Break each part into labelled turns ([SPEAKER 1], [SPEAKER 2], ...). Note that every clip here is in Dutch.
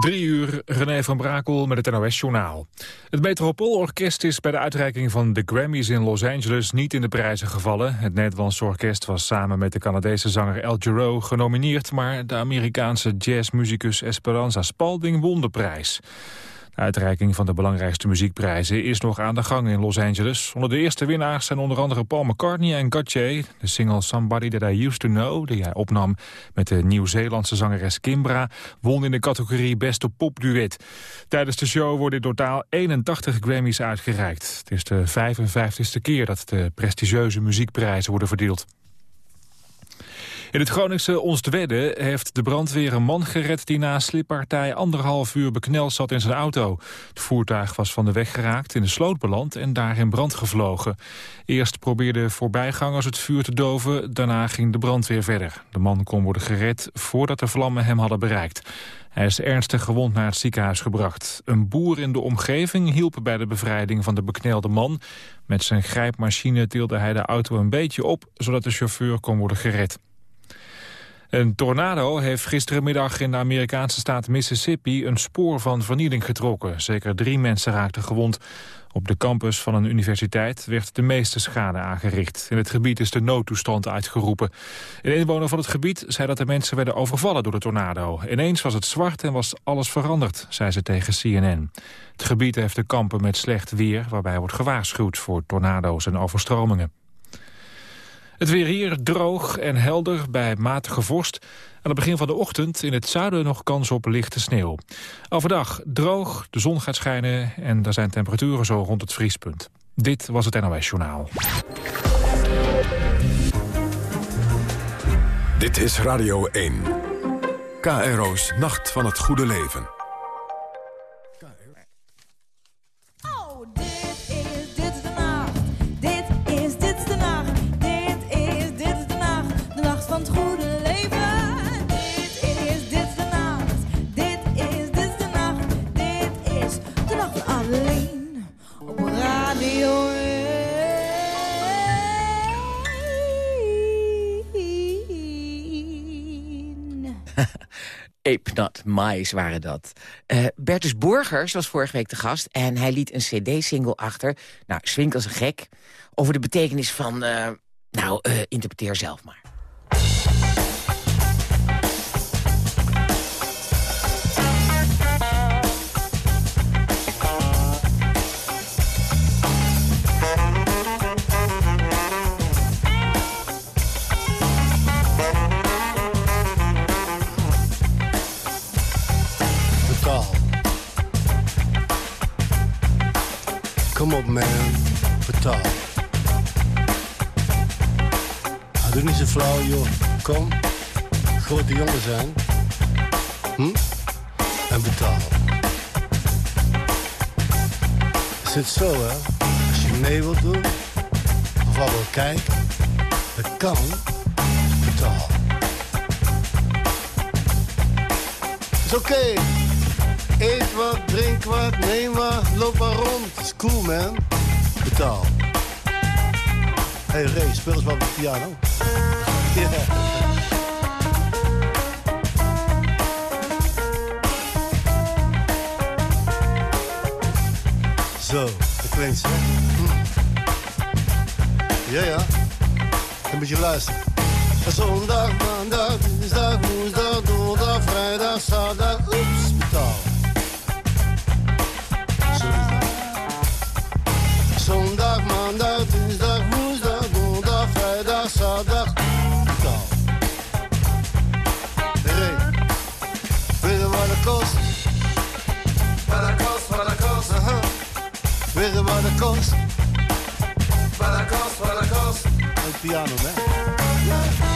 [SPEAKER 1] Drie uur, René van Brakel met het NOS-journaal. Het Metropoolorkest is bij de uitreiking van de Grammys in Los Angeles niet in de prijzen gevallen. Het Nederlandse orkest was samen met de Canadese zanger El Giro genomineerd... maar de Amerikaanse jazzmuzikus Esperanza Spalding won de prijs. De uitreiking van de belangrijkste muziekprijzen is nog aan de gang in Los Angeles. Onder de eerste winnaars zijn onder andere Paul McCartney en Gautier. De single Somebody That I Used To Know, die hij opnam met de Nieuw-Zeelandse zangeres Kimbra, won in de categorie Beste Popduet. Tijdens de show worden in totaal 81 Grammys uitgereikt. Het is de 55ste keer dat de prestigieuze muziekprijzen worden verdeeld. In het Groningse Onstwedde heeft de brandweer een man gered... die na een slippartij anderhalf uur bekneld zat in zijn auto. Het voertuig was van de weg geraakt, in de sloot beland en daar in brand gevlogen. Eerst probeerden voorbijgangers het vuur te doven, daarna ging de brandweer verder. De man kon worden gered voordat de vlammen hem hadden bereikt. Hij is ernstig gewond naar het ziekenhuis gebracht. Een boer in de omgeving hielp bij de bevrijding van de beknelde man. Met zijn grijpmachine tilde hij de auto een beetje op... zodat de chauffeur kon worden gered. Een tornado heeft gisterenmiddag in de Amerikaanse staat Mississippi een spoor van vernieling getrokken. Zeker drie mensen raakten gewond. Op de campus van een universiteit werd de meeste schade aangericht. In het gebied is de noodtoestand uitgeroepen. Een inwoner van het gebied zei dat de mensen werden overvallen door de tornado. Ineens was het zwart en was alles veranderd, zei ze tegen CNN. Het gebied heeft te kampen met slecht weer, waarbij wordt gewaarschuwd voor tornado's en overstromingen. Het weer hier droog en helder bij matige vorst. Aan het begin van de ochtend in het zuiden nog kans op lichte sneeuw. Overdag droog, de zon gaat schijnen en er zijn temperaturen zo rond het vriespunt. Dit was het NOS Journaal.
[SPEAKER 2] Dit is Radio 1. KRO's Nacht van het Goede Leven.
[SPEAKER 3] Mais waren dat. Uh, Bertus Borgers was vorige week de gast en hij liet een cd-single achter. Nou, swingt als een gek. Over de betekenis van, uh, nou, uh, interpreteer zelf maar.
[SPEAKER 4] Kom op man, betaal. Hij doet niet zo flauw joh. Kom, grote jongen zijn. Hm? En betaal. Het zit zo hè, als je mee wilt doen, of al wil kijken, dat kan, betaal. Is. Okay. Eet wat, drink wat, neem wat, loop maar rond. Is cool, man. Betaal. Hey Ray, speel eens wat de piano. Zo, dat klinkt zo. Hm. Ja, ja. Een beetje luisteren. Zondag, maandag, dinsdag, woensdag, donderdag, vrijdag, zaterdag, oeps, betaal. Wat het kost. Een piano, man.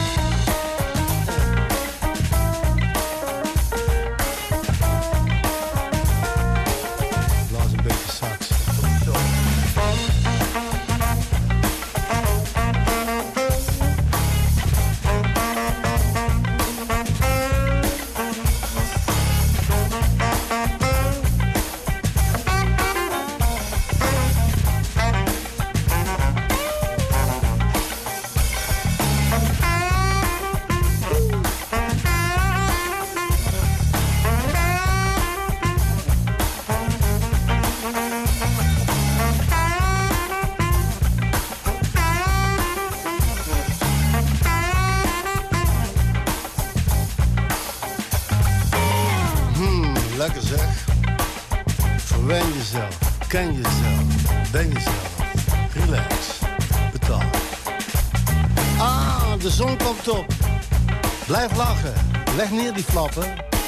[SPEAKER 4] Blijf lachen, leg neer die flappen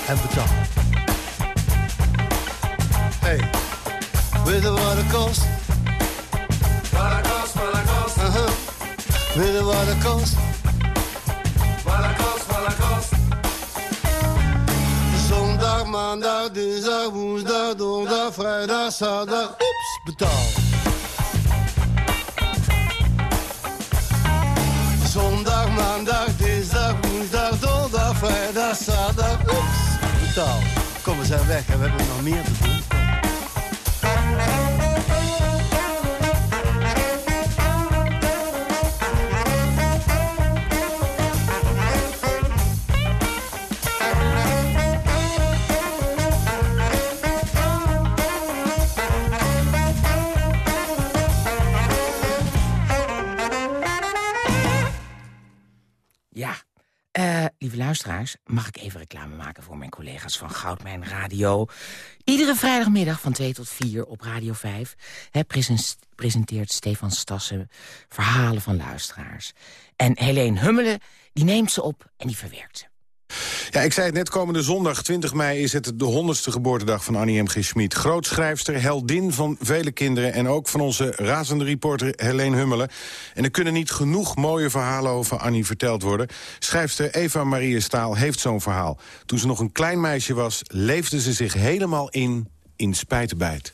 [SPEAKER 4] en betaal. Hey, weet je wat het kost?
[SPEAKER 5] Wat het kost, wat het kost,
[SPEAKER 4] Aha. Weet je wat het kost?
[SPEAKER 5] wat het kost, wat het kost.
[SPEAKER 4] Zondag, maandag, dinsdag, woensdag, donderdag, vrijdag, zaterdag. Oeps, betaal. Betaal. Kom, we zijn weg en we hebben nog.
[SPEAKER 3] Mag ik even reclame maken voor mijn collega's van Goudmijn Radio. Iedere vrijdagmiddag van 2 tot 4 op Radio 5 hè, presen- presenteert Stefan Stassen verhalen van luisteraars. En Helene Hummelen, die neemt ze op en die verwerkt ze.
[SPEAKER 6] Ja, ik zei het net, komende zondag 20 mei is het de 100ste geboortedag van Annie M. G. Schmid. Grootschrijfster, heldin van vele kinderen... en ook van onze razende reporter Helene Hummelen. En er kunnen niet genoeg mooie verhalen over Annie verteld worden. Schrijfster Eva Marie Staal heeft zo'n verhaal. Toen ze nog een klein meisje was, leefde ze zich helemaal in in spijtenbijt.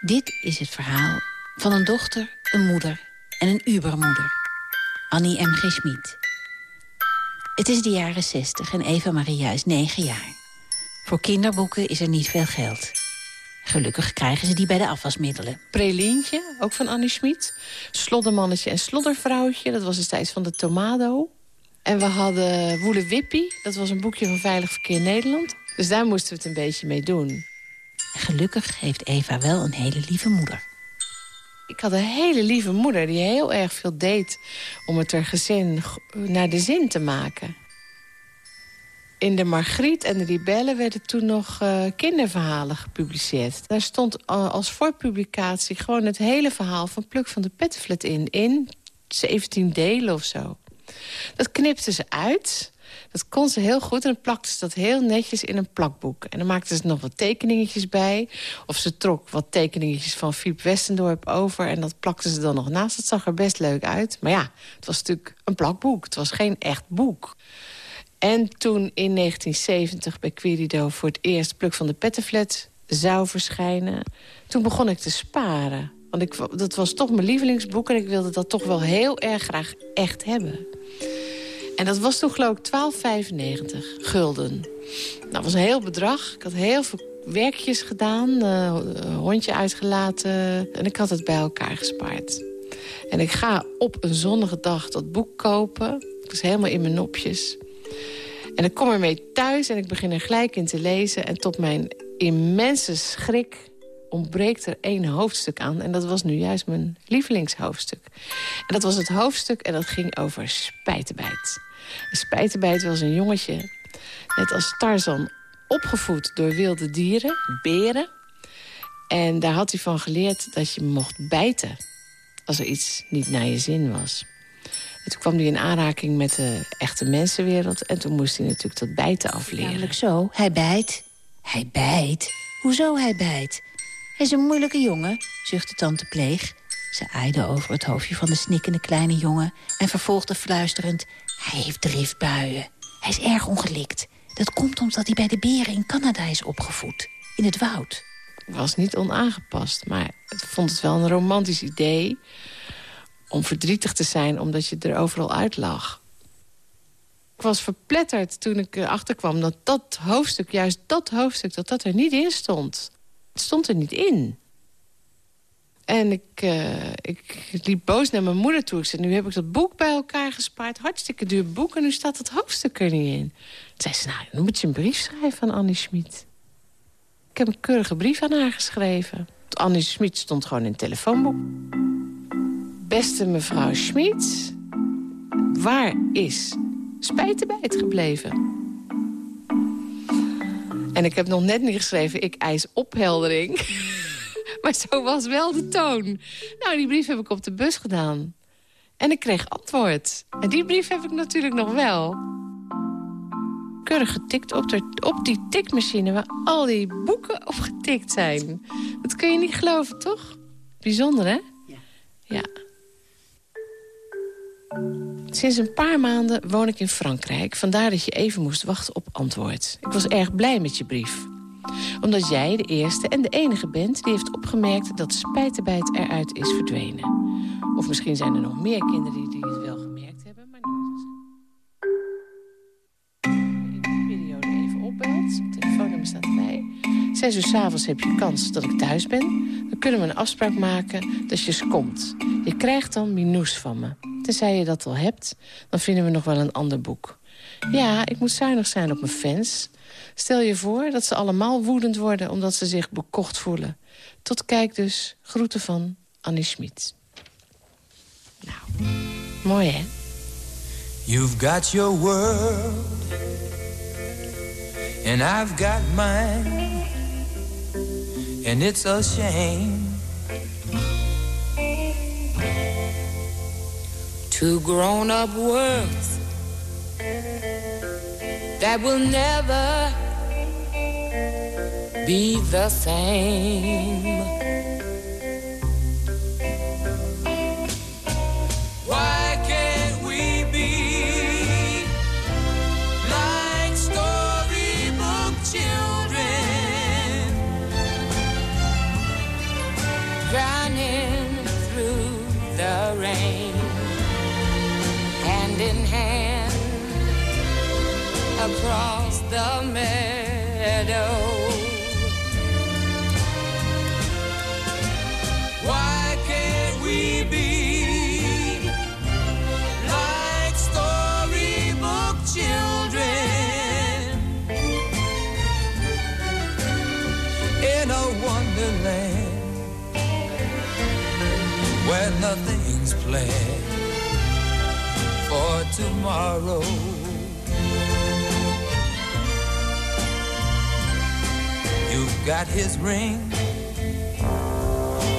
[SPEAKER 7] Dit is het verhaal van een dochter, een moeder en een ubermoeder. Annie M. G. Schmid. Het is de jaren 60 en Eva Maria is 9 jaar. Voor kinderboeken is er niet veel geld. Gelukkig krijgen ze die bij de afwasmiddelen.
[SPEAKER 8] Prelientje, ook van Annie Schmid. Sloddermannetje en Sloddervrouwtje, dat was destijds van de Tomado. En we hadden Woele Wippie, dat was een boekje van Veilig Verkeer Nederland. Dus daar moesten we het een beetje mee doen.
[SPEAKER 7] En gelukkig heeft Eva wel een hele lieve moeder.
[SPEAKER 8] Ik had een hele lieve moeder die heel erg veel deed... om het er gezin naar de zin te maken. In de Margriet en de Rebellen werden toen nog eh, kinderverhalen gepubliceerd. Daar stond eh, als voorpublicatie gewoon het hele verhaal van Pluk van de Pettenflat in. In 17 delen of zo. Dat knipte ze uit. Dat kon ze heel goed en dan plakte ze dat heel netjes in een plakboek. En dan maakte ze nog wat tekeningetjes bij. Of ze trok wat tekeningetjes van Fiep Westendorp over... en dat plakte ze dan nog naast. Dat zag er best leuk uit. Maar ja, het was natuurlijk een plakboek. Het was geen echt boek. En toen in 1970 bij Querido voor het eerst Pluk van de Pettenflat zou verschijnen... toen begon ik te sparen. Want ik, dat was toch mijn lievelingsboek... en ik wilde dat toch wel heel erg graag echt hebben. En dat was toen geloof ik 12,95 gulden. Dat was een heel bedrag. Ik had heel veel werkjes gedaan, eh, hondje uitgelaten... en ik had het bij elkaar gespaard. En ik ga op een zonnige dag dat boek kopen. Ik was helemaal in mijn nopjes. En ik kom ermee thuis en ik begin er gelijk in te lezen. En tot mijn immense schrik ontbreekt er één hoofdstuk aan. En dat was nu juist mijn lievelingshoofdstuk. En dat was het hoofdstuk en dat ging over spijtenbijt was een jongetje, net als Tarzan, opgevoed door wilde dieren, beren. En daar had hij van geleerd dat je mocht bijten als er iets niet naar je zin was. En toen kwam hij in aanraking met de echte mensenwereld... en toen moest hij natuurlijk dat bijten afleren.
[SPEAKER 7] Namelijk zo, hij bijt. Hij bijt? Hoezo hij bijt? Hij is een moeilijke jongen, zuchtte tante Pleeg. Ze aaide over het hoofdje van de snikkende kleine jongen... en vervolgde fluisterend, hij heeft driftbuien. Hij is erg ongelikt. Dat komt omdat hij bij de beren in Canada is opgevoed. In het woud.
[SPEAKER 8] Was niet onaangepast, maar ik vond het wel een romantisch idee... om verdrietig te zijn omdat je er overal uit lag. Ik was verpletterd toen ik erachter kwam dat dat hoofdstuk, juist dat hoofdstuk... dat dat er niet in stond. Het stond er niet in. En ik, eh, ik liep boos naar mijn moeder toe. Ik zei, nu heb ik dat boek bij elkaar gespaard. Hartstikke duur boek en nu staat dat hoofdstuk er niet in. Toen zei ze, nou, dan moet je een brief schrijven aan Annie Schmid. Ik heb een keurige brief aan haar geschreven. Annie Schmid stond gewoon in het telefoonboek. Beste mevrouw Schmid, waar is spijtenbijt gebleven? En ik heb nog net niet geschreven, ik eis opheldering. maar zo was wel de toon. Nou, die brief heb ik op de bus gedaan. En ik kreeg antwoord. En die brief heb ik natuurlijk nog wel. Keurig getikt op, de, op die tikmachine waar al die boeken op getikt zijn. Dat kun je niet geloven, toch? Bijzonder, hè? Ja. ja. Sinds een paar maanden woon ik in Frankrijk. Vandaar dat je even moest wachten op antwoord. Ik was erg blij met je brief. Omdat jij de eerste en de enige bent die heeft opgemerkt... dat spijtenbijt eruit is verdwenen. Of misschien zijn er nog meer kinderen die het wel gemerkt hebben, maar nooit. In die periode even opbelt, het telefoonnummer staat erbij. Zes uur s'avonds heb je kans dat ik thuis ben. Dan kunnen we een afspraak maken dat je eens komt. Je krijgt dan minous van me. Tenzij je dat al hebt, dan vinden we nog wel een ander boek. Ja, ik moet zuinig zijn op mijn fans. Stel je voor dat ze allemaal woedend worden... omdat ze zich bekocht voelen. Tot kijk dus. Groeten van Annie Schmid. Nou, mooi hè?
[SPEAKER 9] You've got your world And I've got mine And it's a shame Two grown-up worlds That will never be the same across the meadow? Why can't we be like storybook children in a wonderland where nothing's planned for tomorrow? You've got his ring,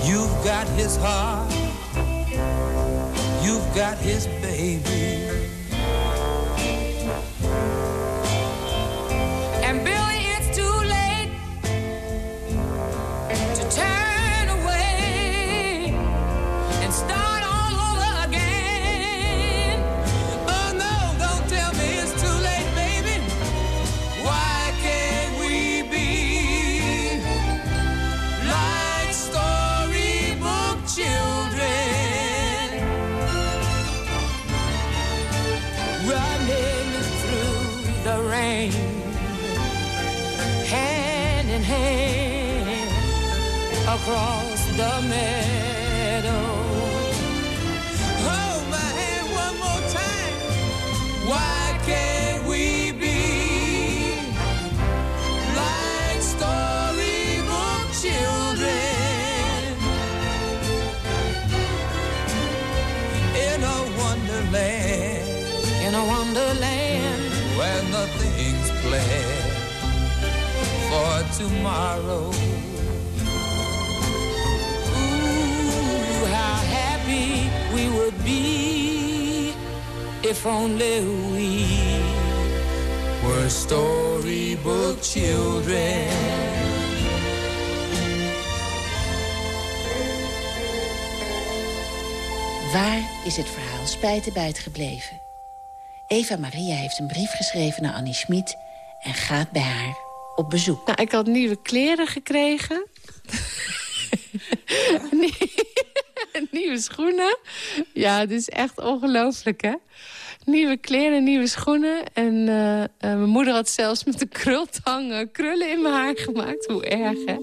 [SPEAKER 9] you've got his heart, you've got his baby. Only we were storybook children.
[SPEAKER 7] Waar is het verhaal Spijtenbijt gebleven? Eva Maria heeft een brief geschreven naar Annie Schmid... en gaat bij haar op bezoek.
[SPEAKER 8] Nou, ik had nieuwe kleren gekregen. nieuwe schoenen. Ja, het is echt ongelooflijk, hè? Nieuwe kleren, nieuwe schoenen. En eh, eh, mijn moeder had zelfs met de krultang krullen in mijn haar gemaakt. Hoe erg, hè?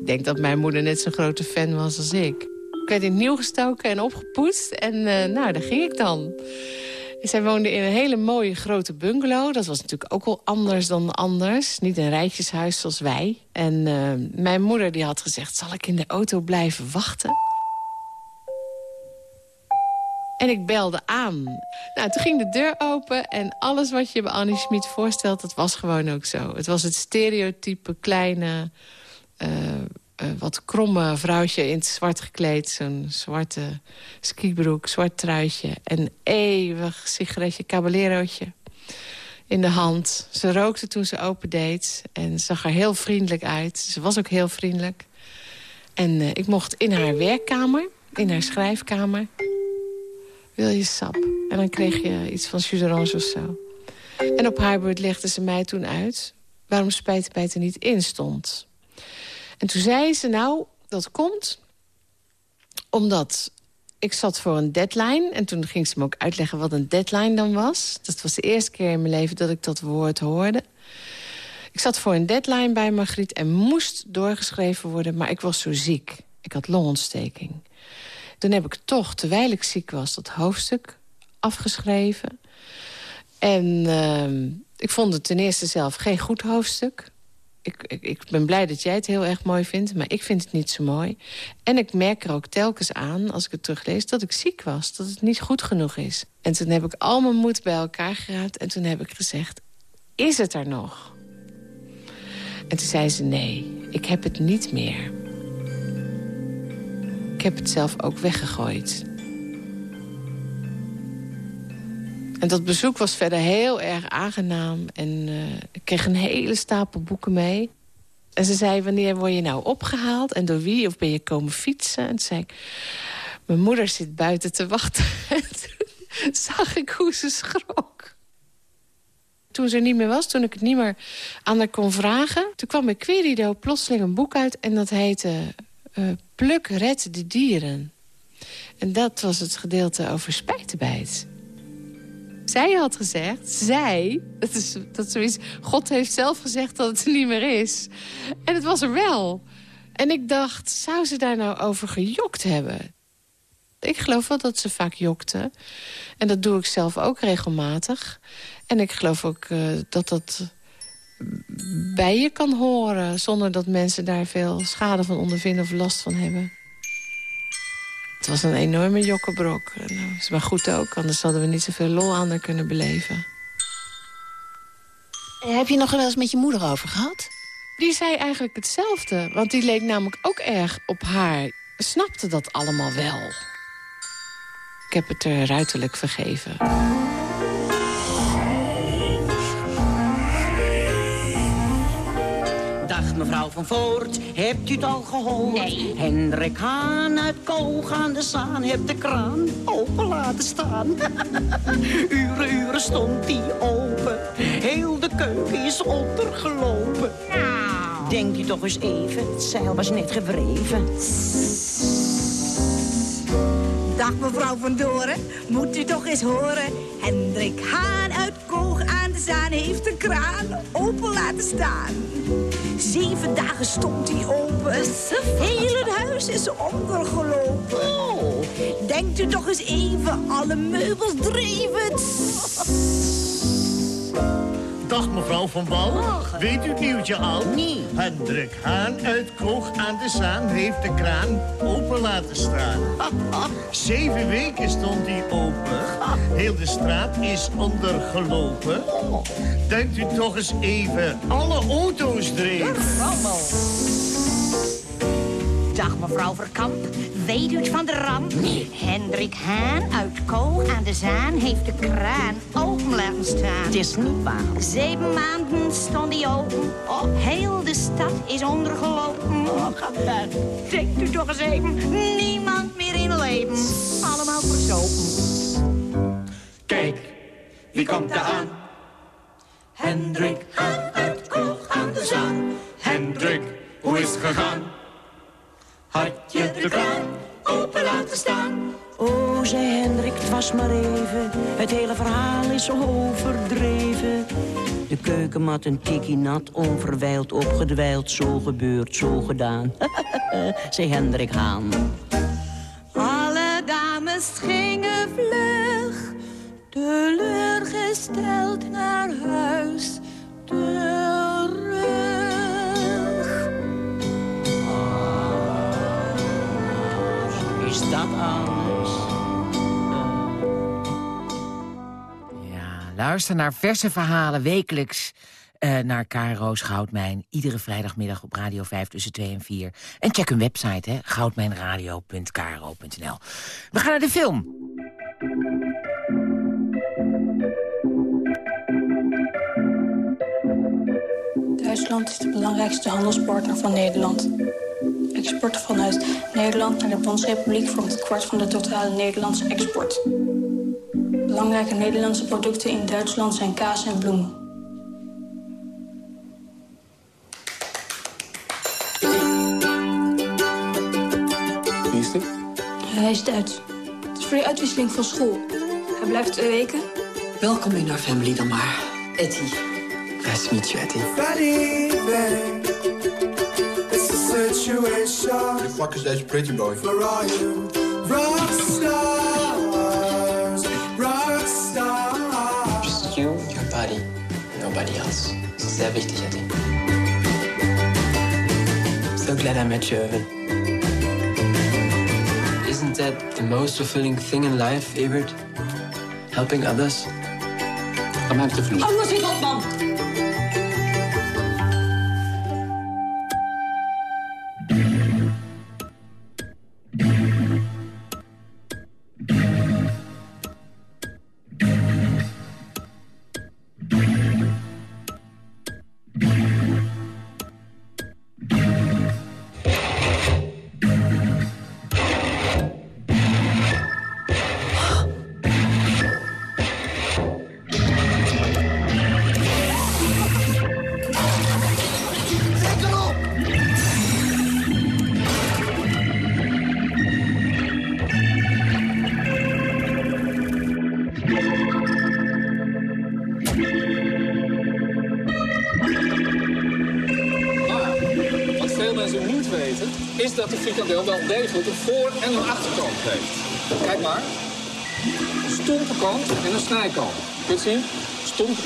[SPEAKER 8] Ik denk dat mijn moeder net zo'n grote fan was als ik. Ik werd in nieuw gestoken en opgepoetst. En eh, nou, daar ging ik dan. Zij woonde in een hele mooie grote bungalow. Dat was natuurlijk ook wel anders dan anders. Niet een rijtjeshuis zoals wij. En mijn moeder die had gezegd... zal ik in de auto blijven wachten? En ik belde aan. Nou, toen ging de deur open en alles wat je bij Annie Schmid voorstelt... dat was gewoon ook zo. Het was het stereotype kleine, uh, uh, wat kromme vrouwtje in het zwart gekleed. Zo'n zwarte skibroek, zwart truitje en eeuwig sigaretje caballerootje in de hand. Ze rookte toen ze opendeed en zag er heel vriendelijk uit. Ze was ook heel vriendelijk. En uh, ik mocht in haar werkkamer, in haar schrijfkamer... wil je sap? En dan kreeg je iets van jus of zo. En op haar beurt legde ze mij toen uit... waarom spijtbijt er niet in stond. En toen zei ze, nou, dat komt omdat ik zat voor een deadline. En toen ging ze me ook uitleggen wat een deadline dan was. Dat was de eerste keer in mijn leven dat ik dat woord hoorde. Ik zat voor een deadline bij Margriet en moest doorgeschreven worden... maar ik was zo ziek. Ik had longontsteking. Toen heb ik toch, terwijl ik ziek was, dat hoofdstuk afgeschreven. En uh, ik vond het ten eerste zelf geen goed hoofdstuk ik, ik, ik, ben blij dat jij het heel erg mooi vindt, maar ik vind het niet zo mooi. En ik merk er ook telkens aan, als ik het teruglees, dat ik ziek was. Dat het niet goed genoeg is. En toen heb ik al mijn moed bij elkaar geraapt en toen heb ik gezegd... is het er nog? En toen zei ze, nee, ik heb het niet meer. Ik heb het zelf ook weggegooid. En dat bezoek was verder heel erg aangenaam. En uh, ik kreeg een hele stapel boeken mee. En ze zei, wanneer word je nou opgehaald? En door wie? Of ben je komen fietsen? En toen zei ik, mijn moeder zit buiten te wachten. En toen zag ik hoe ze schrok. Toen ze er niet meer was, toen ik het niet meer aan haar kon vragen... toen kwam bij Querido plotseling een boek uit... en dat heette uh, Pluk, red de dieren. En dat was het gedeelte over spijtenbijt. Zij had gezegd, zij, dat is, dat zoiets, God heeft zelf gezegd dat het er niet meer is. En het was er wel. En ik dacht, zou ze daar nou over gejokt hebben? Ik geloof wel dat ze vaak jokte. En dat doe ik zelf ook regelmatig. En ik geloof ook uh, dat dat bij je kan horen... zonder dat mensen daar veel schade van ondervinden of last van hebben. Het was een enorme jokkenbrok. Dat eh, is maar goed ook, anders hadden we niet zoveel lol aan er kunnen beleven.
[SPEAKER 7] Eh, heb je nog wel eens met je moeder over gehad?
[SPEAKER 8] Die zei eigenlijk hetzelfde, want die leek namelijk ook erg op haar. Snapte dat allemaal wel. Ik heb het er ruiterlijk vergeven.
[SPEAKER 10] Mevrouw van Voort, hebt u het al gehoord?
[SPEAKER 7] Nee.
[SPEAKER 10] Hendrik Haan uit Koog aan de Zaan heeft de kraan open laten staan. uren, uren stond die open. Heel de keuken is ondergelopen.
[SPEAKER 7] Nou.
[SPEAKER 10] Denkt u toch eens even, het zeil was net gewreven.
[SPEAKER 11] Dag mevrouw van Doren, moet u toch eens horen. Hendrik Haan uit Koog aan de Zaan heeft de kraan open laten staan. Zeven dagen stond hij open. Heel het huis is ondergelopen.
[SPEAKER 10] Oh.
[SPEAKER 11] Denkt u toch eens even, alle meubels dreven.
[SPEAKER 12] Dag mevrouw van Wal. Weet u het nieuwtje al?
[SPEAKER 10] Nee.
[SPEAKER 12] Hendrik Haan uit Koog aan de Zaan heeft de kraan open laten staan. Zeven weken stond hij open. Heel de straat is ondergelopen. Denkt u toch eens even, alle auto's dreven.
[SPEAKER 13] Dag mevrouw Verkamp, weet u het van de ramp?
[SPEAKER 10] Nee.
[SPEAKER 13] Hendrik Haan uit Koog aan de Zaan heeft de kraan open laten staan.
[SPEAKER 10] Het is niet waar.
[SPEAKER 13] Zeven maanden stond die open. Oh, heel de stad is ondergelopen.
[SPEAKER 10] Oh.
[SPEAKER 13] Denkt u toch eens even, niemand meer in leven. Allemaal verzopen.
[SPEAKER 5] Kijk, wie komt daar aan? Hendrik Haan uit Koog aan de Zaan. Hendrik, hoe is het gegaan? Had je de kraan open laten staan?
[SPEAKER 10] Oh, zei Hendrik, het was maar even. Het hele verhaal is overdreven. De keukenmat een tikkie nat, onverwijld opgedwijld. Zo gebeurd, zo gedaan. zei Hendrik Haan.
[SPEAKER 11] Alle dames gingen vlug, teleurgesteld naar huis.
[SPEAKER 10] dat alles. Eh.
[SPEAKER 3] Ja, luister naar verse verhalen wekelijks. Eh, naar Karo's Goudmijn. Iedere vrijdagmiddag op Radio 5 tussen 2 en 4. En check hun website, hè, We gaan naar de film.
[SPEAKER 14] Duitsland is de belangrijkste handelspartner van Nederland. Export vanuit Nederland naar de Bondsrepubliek vormt het kwart van de totale Nederlandse export. Belangrijke Nederlandse producten in Duitsland zijn kaas en bloemen.
[SPEAKER 9] Wie is dit?
[SPEAKER 14] Hij is Duits. Het is voor de uitwisseling van school. Hij blijft twee weken.
[SPEAKER 15] Welkom in our family dan maar. Etty. Nice to meet you, Etty.
[SPEAKER 9] situation.
[SPEAKER 16] Who the fuck is deze pretty boy?
[SPEAKER 9] Where are you? Rock stars, rock stars.
[SPEAKER 15] Just you, your body, nobody else. Das ist sehr wichtig, Eddie. So glad I met you, Irvin. Isn't that the most fulfilling thing in life, Ebert? Helping others?
[SPEAKER 9] Hem te vloer.
[SPEAKER 14] Anders is op, man!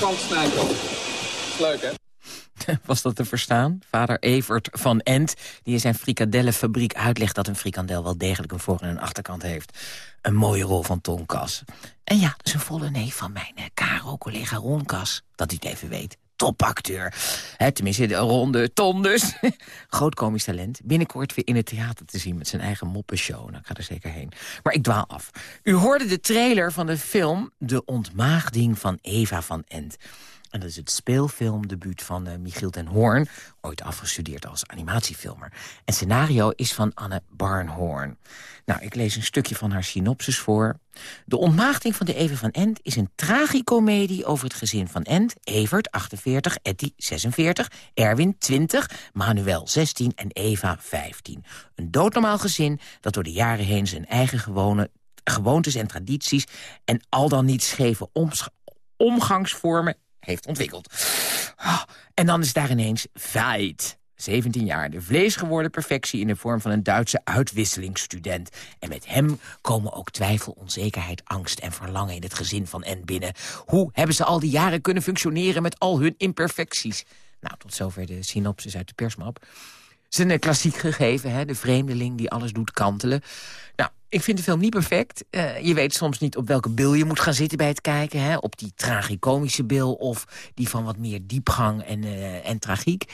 [SPEAKER 17] Kant, snijkant. Leuk, hè?
[SPEAKER 3] Was dat te verstaan? Vader Evert van Ent, die in zijn frikadellenfabriek uitlegt... dat een frikandel wel degelijk een voor- en een achterkant heeft. Een mooie rol van Tonkas. En ja, dat volle neef van mijn eh, Caro-collega Ronkas. Dat u het even weet topacteur. He, tenminste, de ronde ton dus. Groot komisch talent. Binnenkort weer in het theater te zien met zijn eigen moppenshow. Nou, ik ga er zeker heen. Maar ik dwaal af. U hoorde de trailer van de film De Ontmaagding van Eva van Ent. En dat is het speelfilmdebuut van uh, Michiel ten Hoorn... ooit afgestudeerd als animatiefilmer. En scenario is van Anne Barnhoorn. Nou, ik lees een stukje van haar synopsis voor. De ontmaagding van de Eva van Ent is een tragicomedie over het gezin van Ent... Evert, 48, Etty, 46, Erwin, 20, Manuel, 16 en Eva, 15. Een doodnormaal gezin dat door de jaren heen zijn eigen gewoontes en tradities... en al dan niet scheve omgangsvormen heeft ontwikkeld. Oh, en dan is daar ineens Veit. 17 jaar, de vleesgeworden perfectie in de vorm van een Duitse uitwisselingsstudent. En met hem komen ook twijfel, onzekerheid, angst en verlangen in het gezin van N binnen. Hoe hebben ze al die jaren kunnen functioneren met al hun imperfecties? Nou, tot zover de synopsis uit de persmap. Het is een klassiek gegeven, hè? de vreemdeling die alles doet kantelen. Nou, ik vind de film niet perfect. Uh, je weet soms niet op welke bil je moet gaan zitten bij het kijken. Hè? Op die tragicomische bil of die van wat meer diepgang en, uh, en tragiek.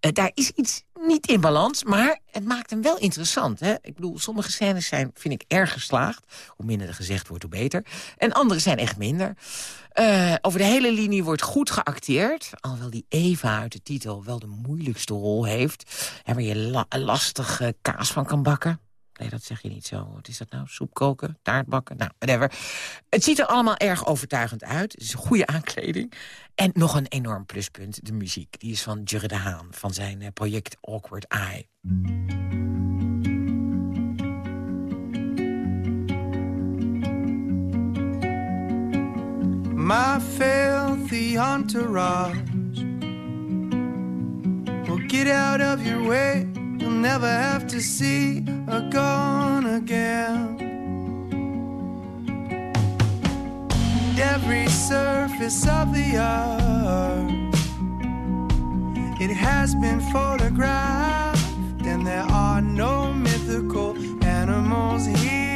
[SPEAKER 3] Uh, daar is iets niet in balans, maar het maakt hem wel interessant. Hè? Ik bedoel, sommige scènes zijn, vind ik, erg geslaagd. Hoe minder er gezegd wordt, hoe beter. En andere zijn echt minder. Over de hele linie wordt goed geacteerd. Alhoewel die Eva uit de titel wel de moeilijkste rol heeft. Waar je la lastig uh, kaas van kan bakken. Nee, dat zeg je niet zo. Wat is dat nou? Soep koken? Taart bakken? Nou, whatever. Het ziet er allemaal erg overtuigend uit. Het is een goede aankleding. En nog een enorm pluspunt, de muziek. Die is van Jurre de Haan, van zijn uh, project Awkward Eye.
[SPEAKER 9] My filthy entourage will get out of your way. You'll never have to see her gone again. Every surface of the earth, it has been photographed, and there are no mythical animals here.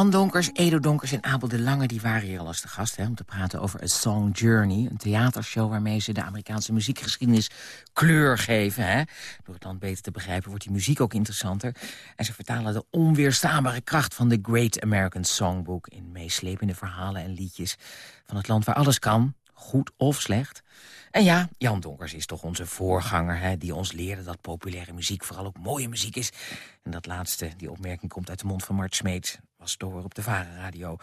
[SPEAKER 3] Jan Donkers, Edo Donkers en Abel de Lange die waren hier al als de gast... Hè, om te praten over A Song Journey, een theatershow... waarmee ze de Amerikaanse muziekgeschiedenis kleur geven. Hè. Door het land beter te begrijpen wordt die muziek ook interessanter. En ze vertalen de onweerstaanbare kracht van de Great American Songbook... in meeslepende verhalen en liedjes van het land waar alles kan... goed of slecht. En ja, Jan Donkers is toch onze voorganger... Hè, die ons leerde dat populaire muziek vooral ook mooie muziek is. En dat laatste, die opmerking komt uit de mond van Mart Smeets... was horen op de Varen Radio.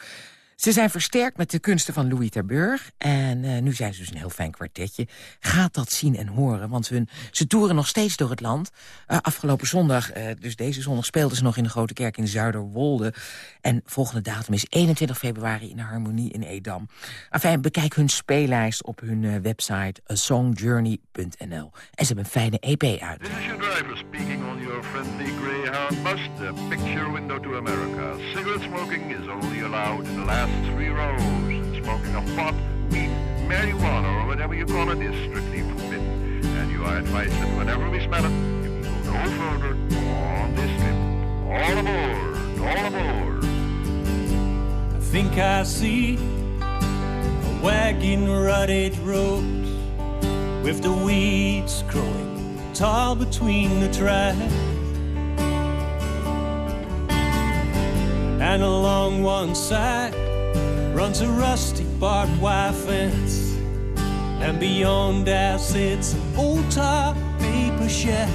[SPEAKER 3] Ze zijn versterkt met de kunsten van Louis Terburg. En eh, nu zijn ze dus een heel fijn kwartetje. Gaat dat zien en horen, want hun, ze toeren nog steeds door het land. Eh, afgelopen zondag, eh, dus deze zondag, speelden ze nog in de Grote Kerk in Zuiderwolde. En volgende datum is 21 februari in de Harmonie in Edam. Enfin, bekijk hun speellijst op hun website songjourney.nl. En ze hebben een fijne EP uit.
[SPEAKER 16] Driver speaking on your friendly Greyhound bus, the picture window to America. Cigarette smoking is only allowed in the last three rows. And smoking of pot, weed, marijuana, or whatever you call it, is strictly forbidden. And you are advised that whenever we smell it, you can go no further on this trip. All aboard, all aboard.
[SPEAKER 18] I think I see a wagon rutted road with the weeds growing tall between the tracks. And along one side runs a rusty barbed wire fence. And beyond that sits an old top paper shack.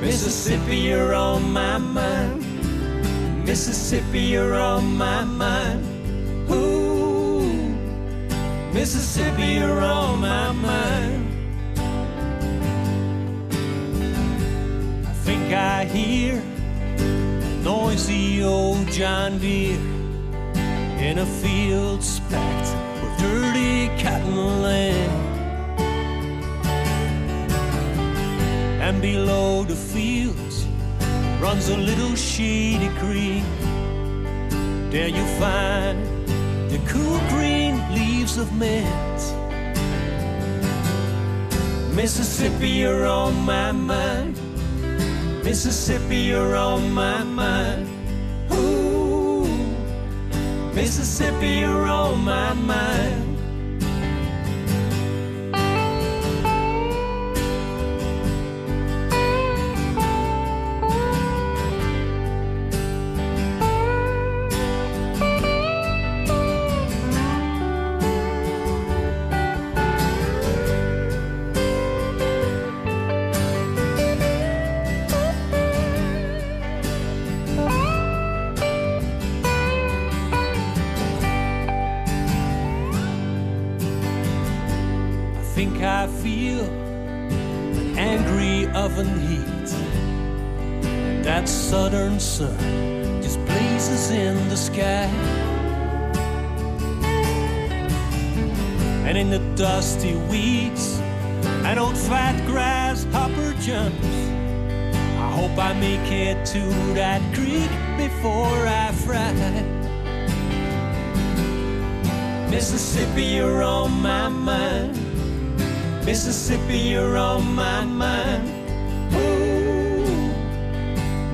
[SPEAKER 18] Mississippi, you're on my mind. Mississippi, you're on my mind. Ooh, Mississippi, you're on my mind. I think I hear noisy old John Deere in a field spacked with dirty cotton land. And below the fields runs a little shady creek. There you find the cool green leaves of mint. Mississippi, you're on my mind. Mississippi, you're on my mind. Ooh, Mississippi, you're on my mind. I feel an angry oven heat. That southern sun just blazes in the sky. And in the dusty weeds, an old fat grasshopper jumps. I hope I make it to that creek before I fry. Mississippi, you're on my mind. Mississippi, you're on my mind. Ooh,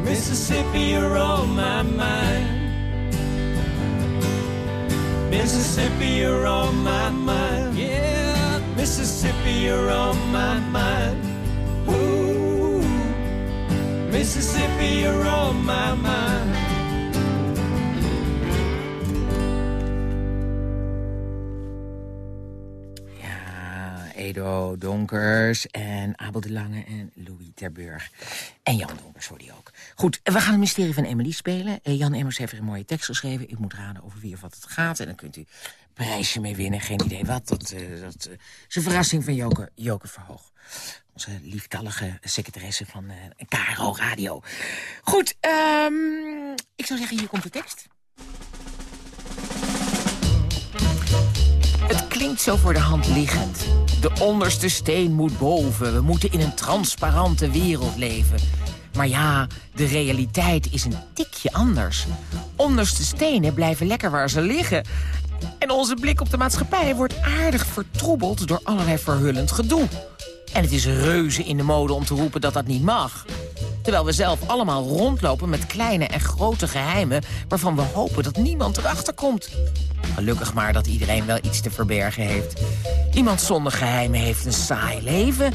[SPEAKER 18] Mississippi, you're on my mind. Mississippi, you're on my mind. Yeah, Mississippi, you're on my mind. Ooh, Mississippi, you're on my mind.
[SPEAKER 3] Edo Donkers en Abel de Lange en Louis Terburg. En Jan Donkers hoor die ook. Goed, we gaan het mysterie van Emily spelen. Eh, Jan Emmers heeft een mooie tekst geschreven. Ik moet raden over wie of wat het gaat. En dan kunt u prijsje mee winnen. Geen idee wat. Dat, eh, dat eh, is een verrassing van Joke, Joke Verhoog. Onze lieftallige secretaresse van KRO Radio. Goed, ehm, ik zou zeggen, hier komt de tekst. Klinkt zo voor de hand liggend. De onderste steen moet boven. We moeten in een transparante wereld leven. Maar ja, de realiteit is een tikje anders. Onderste stenen blijven lekker waar ze liggen. En onze blik op de maatschappij wordt aardig vertroebeld... door allerlei verhullend gedoe. En het is reuze in de mode om te roepen dat dat niet mag. Terwijl we zelf allemaal rondlopen met kleine en grote geheimen... waarvan we hopen dat niemand erachter komt. Gelukkig maar dat iedereen wel iets te verbergen heeft. Iemand zonder geheimen heeft een saai leven.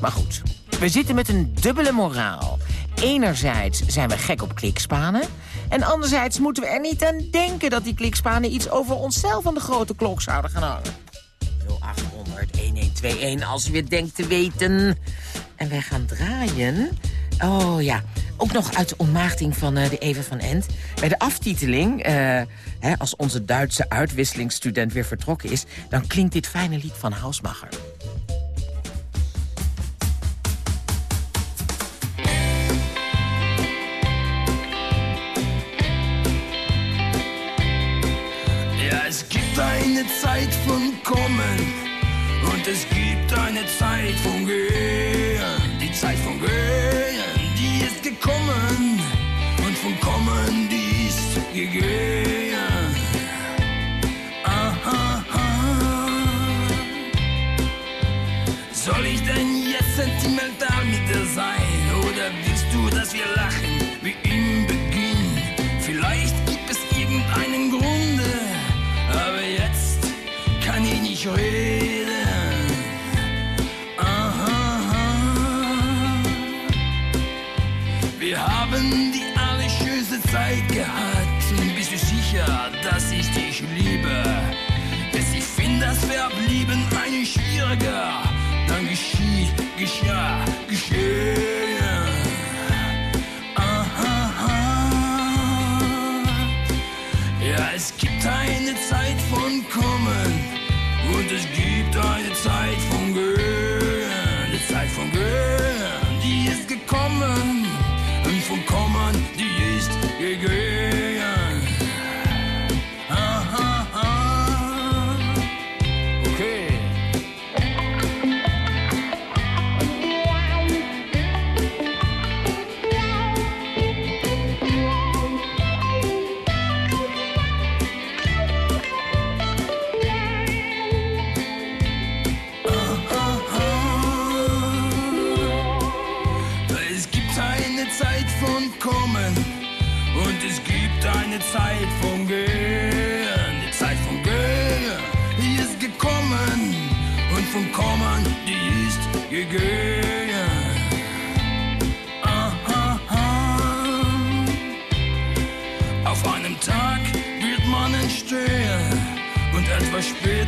[SPEAKER 3] Maar goed, we zitten met een dubbele moraal. Enerzijds zijn we gek op klikspanen... en anderzijds moeten we er niet aan denken... dat die klikspanen iets over onszelf aan de grote klok zouden gaan hangen. 0800-1121 als u het denkt te weten. En wij gaan draaien... Oh ja, ook nog uit de ontmaagding van eh, de Eva van End. Bij de aftiteling, eh, hè, als onze Duitse uitwisselingsstudent weer vertrokken is... dan klinkt dit fijne lied van Hausmacher.
[SPEAKER 9] Ja, es gibt eine Zeit von Kommen und es gibt eine Zeit von Gehen. Zeit von Gehen, die ist gekommen. Und von Kommen, die ist aha. Soll ich denn jetzt sentimental mit dir sein? Oder willst du, dass wir lachen liebe? Bis ich finde, das Verb lieben ein schwieriger, dann geschieht, geschah, geschehen.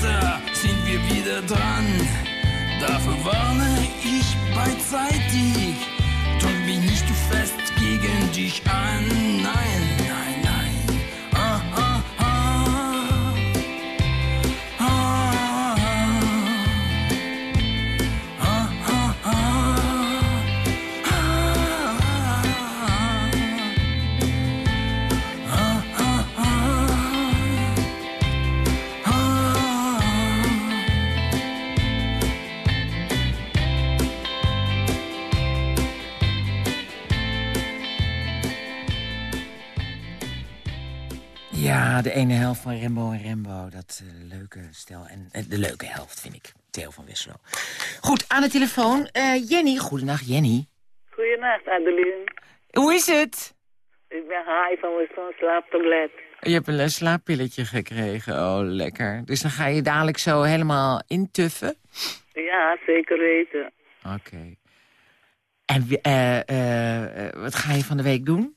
[SPEAKER 9] Später sind wir wieder dran. Dafür warne ich beidseitig. Drück mich nicht zu fest gegen dich an.
[SPEAKER 3] De ene helft van Rembo en Rembo. Dat eh, leuke stel. En eh, de leuke helft, vind ik. Theo van Wisselo. Goed, aan de telefoon. Eh, Jenny. Goedenacht, Jenny.
[SPEAKER 19] Goedenacht, Adeline.
[SPEAKER 3] Hoe is het?
[SPEAKER 19] Ik ben Hai van Wisson slaaptablet.
[SPEAKER 3] Je hebt een slaappilletje gekregen. Oh, lekker. Dus dan ga je dadelijk zo helemaal intuffen?
[SPEAKER 19] Ja, zeker weten.
[SPEAKER 3] Oké. En wat ga je van de week doen?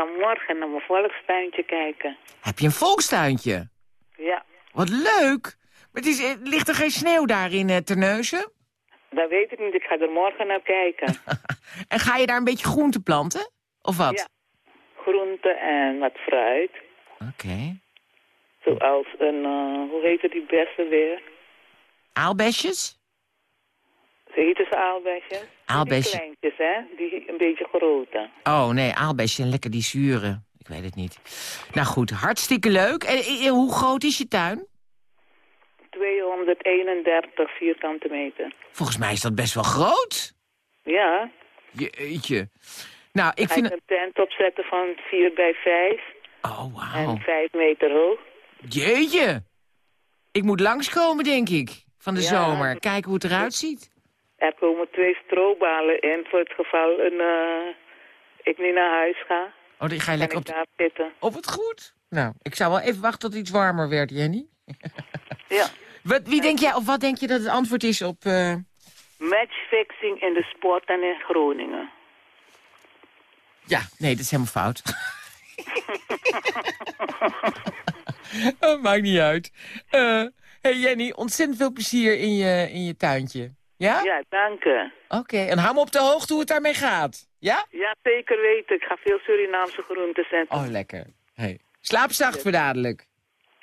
[SPEAKER 19] Ga, morgen naar mijn volkstuintje kijken.
[SPEAKER 3] Heb je een volkstuintje?
[SPEAKER 19] Ja,
[SPEAKER 3] Wat leuk! Maar het is, eh, ligt er geen sneeuw daar in uh, Terneuzen?
[SPEAKER 19] dat weet ik niet. Ik ga er morgen naar kijken.
[SPEAKER 3] En ga je daar een beetje groente planten? Of wat?
[SPEAKER 19] Ja, groenten en wat fruit.
[SPEAKER 3] Oké.
[SPEAKER 19] Zoals een, eh, hoe heet het die beste weer?
[SPEAKER 3] Aalbesjes?
[SPEAKER 19] Ze heten ze aalbesjes?
[SPEAKER 3] Aalbesje.
[SPEAKER 19] Die kleintjes, hè? Die een beetje grote.
[SPEAKER 3] Oh nee, aalbesje en lekker die zuren. Ik weet het niet. Nou goed, hartstikke leuk. En hoe groot is je tuin?
[SPEAKER 19] 231 vierkante meter.
[SPEAKER 3] Volgens mij is dat best wel groot.
[SPEAKER 19] Ja.
[SPEAKER 3] Jeetje. Nou, ik
[SPEAKER 19] Ga
[SPEAKER 3] vind
[SPEAKER 19] een tent opzetten van 4 bij 5
[SPEAKER 3] Oh, wauw.
[SPEAKER 19] en 5 meter hoog.
[SPEAKER 3] Jeetje. Ik moet langskomen, denk ik. Van de
[SPEAKER 19] Ja.
[SPEAKER 3] zomer. Kijken hoe het eruit ziet.
[SPEAKER 19] Er komen twee strobalen in voor het geval een, eh, ik niet naar huis ga.
[SPEAKER 3] Oh, die ga je lekker op...
[SPEAKER 19] daar zitten.
[SPEAKER 3] Op het goed. Nou, ik zou wel even wachten tot het iets warmer werd, Jenny.
[SPEAKER 19] Ja.
[SPEAKER 3] Wat, wie denk jij, of wat denk je dat het antwoord is op... eh,
[SPEAKER 19] Matchfixing in de sport en in Groningen.
[SPEAKER 3] Ja, nee, dat is helemaal fout. oh, maakt niet uit. Eh hey Jenny, ontzettend veel plezier in je, in je tuintje. Ja?
[SPEAKER 19] Ja, dank je.
[SPEAKER 3] Oké, en hou me op de hoogte hoe het daarmee gaat. Ja?
[SPEAKER 19] Ja, zeker weten. Ik ga veel Surinaamse groenten zetten.
[SPEAKER 3] Oh, lekker. Hey. Slaap zacht voor dadelijk.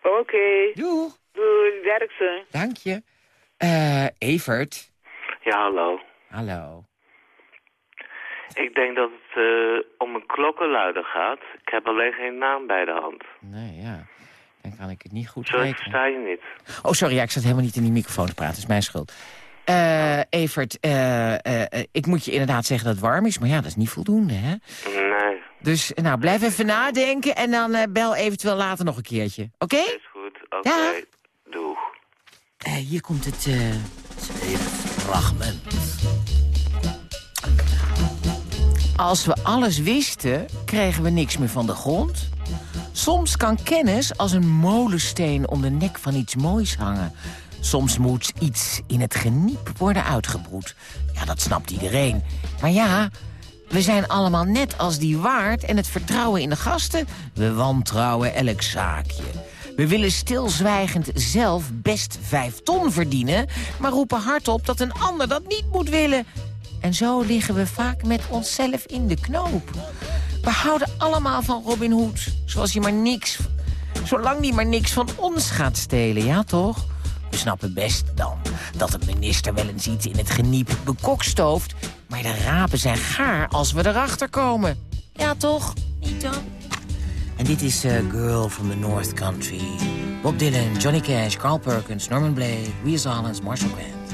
[SPEAKER 19] Oké.
[SPEAKER 3] Doeg.
[SPEAKER 19] Doei, werk ze.
[SPEAKER 3] Dank je. Eh, Evert.
[SPEAKER 20] Ja, hallo.
[SPEAKER 3] Hallo.
[SPEAKER 20] Ik denk dat het eh, om een klokkenluider gaat. Ik heb alleen geen naam bij de hand.
[SPEAKER 3] Nee, ja. Dan kan ik het niet goed
[SPEAKER 20] Zo, ik
[SPEAKER 3] weten.
[SPEAKER 20] versta je niet.
[SPEAKER 3] Oh, sorry, ja, ik zat helemaal niet in die microfoon te praten. Dat is mijn schuld. Eh, Evert, eh, eh, eh, ik moet je inderdaad zeggen dat het warm is. Maar ja, dat is niet voldoende, hè?
[SPEAKER 20] Nee,
[SPEAKER 3] Dus nou, blijf even nadenken en dan bel eventueel later nog een keertje. Oké?
[SPEAKER 20] is goed. Oké,
[SPEAKER 3] Ja.
[SPEAKER 20] doeg.
[SPEAKER 3] Eh, hier komt het eh, tweede fragment. Als we alles wisten, kregen we niks meer van de grond. Soms kan kennis als een molensteen om de nek van iets moois hangen. Soms moet iets in het geniep worden uitgebroed. Ja, dat snapt iedereen. Maar ja, we zijn allemaal net als die waard en het vertrouwen in de gasten. We wantrouwen elk zaakje. We willen stilzwijgend zelf best vijf ton verdienen... maar roepen hardop dat een ander dat niet moet willen. En zo liggen we vaak met onszelf in de knoop. We houden allemaal van Robin Hood, zoals hij maar niks... Zolang die maar niks van ons gaat stelen, ja toch? We snappen best dan dat een minister wel eens iets in het geniep bekokstooft... maar de rapen zijn gaar als we erachter komen. Ja toch? Niet dan? En dit is eh, Girl from the North Country. Bob Dylan, Johnny Cash, Carl Perkins, Norman Blake, Weers Allens, Marshall Grant.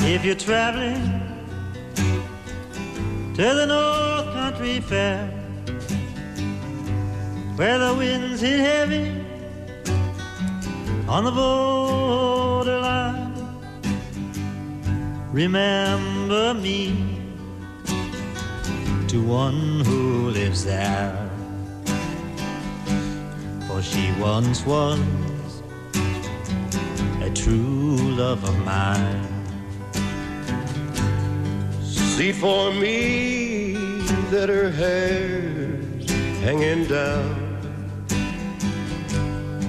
[SPEAKER 21] If you're traveling to the North Country Fair, where the winds hit heavy on the borderline, remember me to one who lives there. For she once was a true love of mine.
[SPEAKER 22] See for me that her hair's hanging down.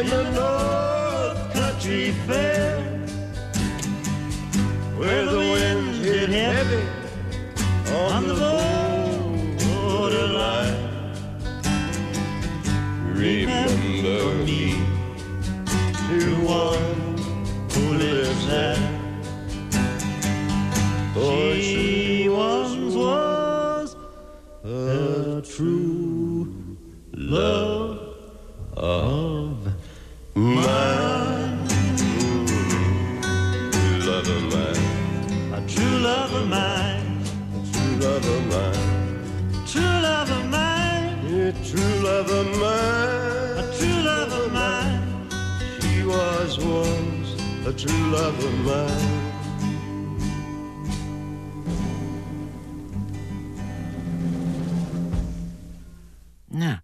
[SPEAKER 22] In the North Country Fair, a true love of mine.
[SPEAKER 3] Nou,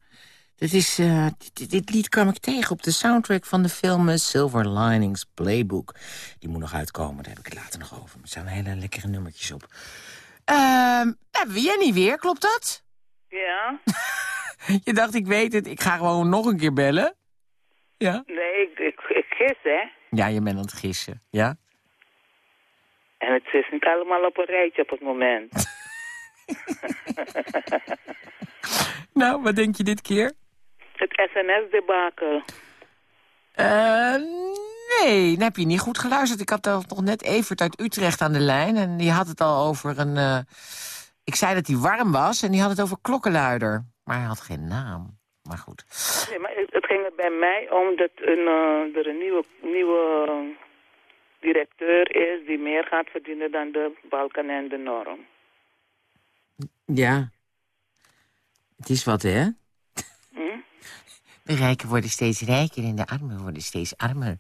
[SPEAKER 3] dit, is, eh, dit, dit lied kwam ik tegen op de soundtrack van de film eh, Silver Linings Playbook. Die moet nog uitkomen, daar heb ik het later nog over. Er staan hele lekkere nummertjes op. Ehm hebben we Jenny weer, klopt dat?
[SPEAKER 19] Ja?
[SPEAKER 3] Je dacht, ik weet het, ik ga gewoon nog een keer bellen. Ja?
[SPEAKER 19] Nee, ik, ik, ik gis, hè.
[SPEAKER 3] Ja, je bent aan het gissen, ja?
[SPEAKER 19] En het is niet allemaal op een rijtje op het moment.
[SPEAKER 3] Nou, wat denk je dit keer?
[SPEAKER 19] Het SNS-debakel.
[SPEAKER 3] Eh, nee, dan heb je niet goed geluisterd. Ik had toch net Evert uit Utrecht aan de lijn. En die had het al over een... eh, ik zei dat hij warm was en die had het over klokkenluider. Maar hij had geen naam. Maar goed.
[SPEAKER 19] Nee, maar ging er bij mij om dat een, eh, er een nieuwe, nieuwe eh, directeur is die meer gaat verdienen dan de Balkan en de norm.
[SPEAKER 3] Ja. Het is wat, hè?
[SPEAKER 19] Hm?
[SPEAKER 3] De rijken worden steeds rijker en de armen worden steeds armer.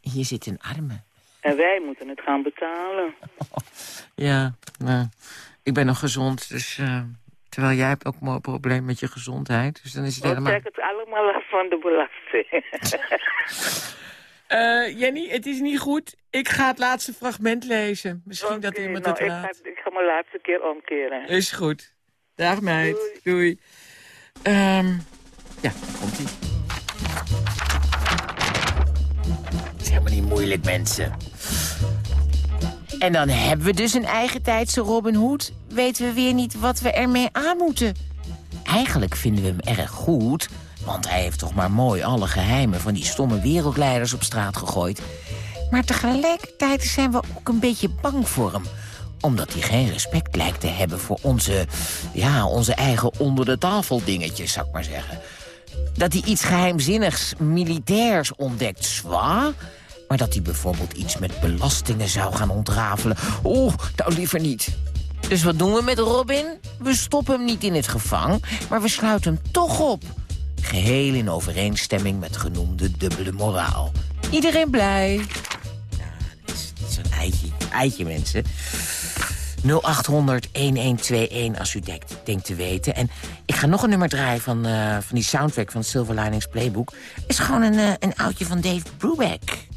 [SPEAKER 3] Hier zit een arme.
[SPEAKER 19] En wij moeten het gaan betalen.
[SPEAKER 3] Ja, nou, ik ben nog gezond, dus... eh, terwijl jij hebt ook een probleem met je gezondheid. Dus dan is het
[SPEAKER 19] We
[SPEAKER 3] helemaal...
[SPEAKER 19] trekken het allemaal af van de belasting.
[SPEAKER 3] Eh, Jenny, het is niet goed. Ik ga het laatste fragment lezen. Misschien dat iemand
[SPEAKER 19] nou,
[SPEAKER 3] het
[SPEAKER 19] ik ga, ik ga mijn laatste keer omkeren.
[SPEAKER 3] Is goed. Dag meid. Doei. Ehm, ja, komt ie. Het is helemaal niet moeilijk, mensen. En dan hebben we dus een eigen tijdse Robin Hood. Weten we weer niet wat we ermee aan moeten. Eigenlijk vinden we hem erg goed... want hij heeft toch maar mooi alle geheimen... van die stomme wereldleiders op straat gegooid. Maar tegelijkertijd zijn we ook een beetje bang voor hem omdat hij geen respect lijkt te hebben voor onze, ja, onze eigen onder de tafel dingetjes, zou ik maar zeggen. Dat hij iets geheimzinnigs militairs ontdekt, zwaar. Maar dat hij bijvoorbeeld iets met belastingen zou gaan ontrafelen. Oeh, nou liever niet. Dus wat doen we met Robin? We stoppen hem niet in het gevang, maar we sluiten hem toch op. Geheel in overeenstemming met genoemde dubbele moraal. Iedereen blij? Ja, dit is, een eitje, eitje mensen. 0800 1121 als u denkt, denkt te weten. En ik ga nog een nummer draaien van, eh, van die soundtrack van Silver Linings Playbook. is gewoon een, eh, een oudje van Dave Brubeck.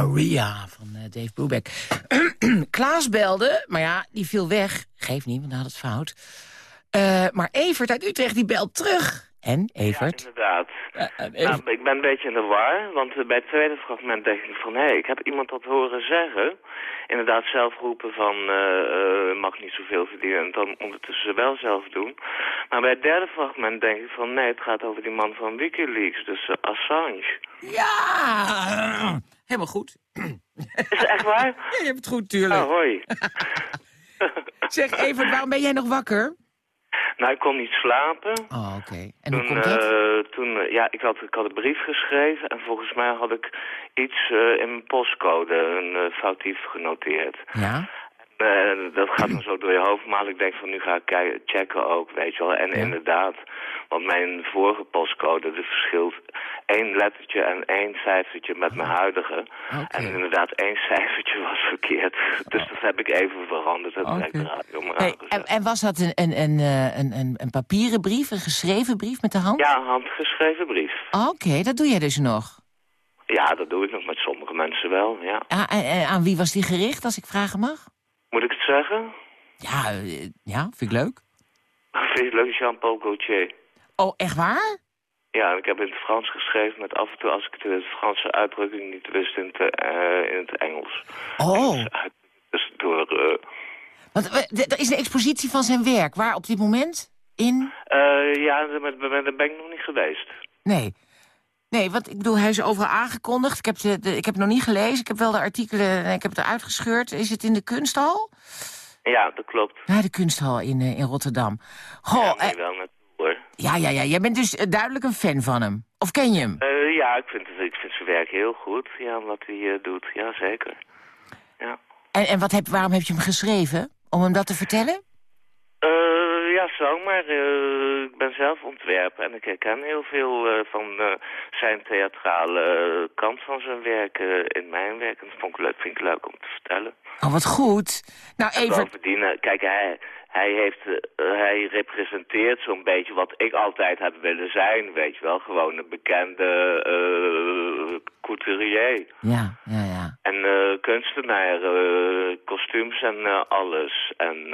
[SPEAKER 3] Maria van eh, Dave Brubeck. Klaas belde, maar ja, die viel weg. Geeft niet, want hij had het fout. Eh, maar Evert uit Utrecht, die belt terug. En, Evert?
[SPEAKER 20] Inderdaad. Nou, ik ben een beetje in de war, want eh, bij het tweede fragment denk ik van... hé, ik heb iemand dat horen zeggen. Inderdaad zelf roepen van, eh eh, mag niet zoveel verdienen... en dan ondertussen wel zelf doen. Maar bij het derde fragment denk ik van... nee, het gaat over die man van Wikileaks, dus eh, Assange.
[SPEAKER 3] Ja, helemaal goed.
[SPEAKER 20] Is het echt waar?
[SPEAKER 3] Ja, je hebt het goed, tuurlijk.
[SPEAKER 20] Oh, hoi.
[SPEAKER 3] Zeg, Evert, waarom ben jij nog wakker?
[SPEAKER 20] Nou, ik kon niet slapen.
[SPEAKER 3] Oh, oké. En hoe
[SPEAKER 20] toen,
[SPEAKER 3] komt dat?
[SPEAKER 20] eh, toen, eh, ja, ik had, ik had een brief geschreven en volgens mij had ik iets eh, in mijn postcode, een foutief genoteerd.
[SPEAKER 3] Ja?
[SPEAKER 20] Eh, dat gaat me zo door je hoofd, maar ik denk van nu ga ik kijken, checken ook, weet je wel. En inderdaad, want mijn vorige postcode, er verschilt één lettertje en één cijfertje met mijn huidige. En inderdaad, één cijfertje was verkeerd. Dus dat heb ik even veranderd. Dat radio
[SPEAKER 3] Hey, en, en was dat een, een, een, eh, een, een, een papieren brief, een geschreven brief met de hand?
[SPEAKER 20] Ja, handgeschreven brief.
[SPEAKER 3] Oké, dat doe jij dus nog.
[SPEAKER 20] Ja, dat doe ik nog met sommige mensen wel, ja.
[SPEAKER 3] Ah, en, en aan wie was die gericht, als ik vragen mag?
[SPEAKER 20] Moet ik het zeggen?
[SPEAKER 3] Ja, eh, ja vind ik leuk.
[SPEAKER 20] Vind je het leuk, Jean-Paul Gaultier?
[SPEAKER 3] Oh, echt waar?
[SPEAKER 20] Ja, ik heb in het Frans geschreven met af en toe, als ik de Franse uitdrukking niet wist, in het, eh, in het Engels.
[SPEAKER 3] Oh,
[SPEAKER 20] Dus door... eh,
[SPEAKER 3] want eh, er is een expositie van zijn werk. Waar op dit moment? In?
[SPEAKER 20] ja, daar ben, ben ik nog niet geweest.
[SPEAKER 3] Nee. Nee, want ik bedoel, hij is overal aangekondigd. Ik heb, de, de- ik heb het nog niet gelezen. Ik heb wel de artikelen, ik heb het eruit gescheurd. Is het in de kunsthal?
[SPEAKER 20] Ja, dat klopt.
[SPEAKER 3] Ja, de kunsthal in, eh, in Rotterdam. Goh,
[SPEAKER 20] ja,
[SPEAKER 3] eh,
[SPEAKER 20] wel naartoe hoor.
[SPEAKER 3] ja, ja, ja. Jij bent dus eh, duidelijk een fan van hem. Of ken je hem?
[SPEAKER 20] Ja, ik vind, het, ik vind zijn werk heel goed. Ja, wat hij doet. Ja, zeker. Ja.
[SPEAKER 3] En, en wat heb, waarom heb je hem geschreven? Om hem dat te vertellen?
[SPEAKER 20] Eh, ja, zomaar. Eh, ik ben zelf ontwerper en ik herken heel veel eh, van eh, zijn theatrale kant van zijn werk in mijn werk. En dat vond ik leuk, vind ik leuk om te vertellen.
[SPEAKER 3] Oh, wat goed. Nou,
[SPEAKER 20] En
[SPEAKER 3] Evert,
[SPEAKER 20] bovendien, kijk, hij, hij, heeft, hij representeert zo'n beetje wat ik altijd heb willen zijn, weet je wel. Gewoon een bekende couturier.
[SPEAKER 3] ja, ja, ja.
[SPEAKER 20] En kunstenaar, eh, kostuums en eh, alles. En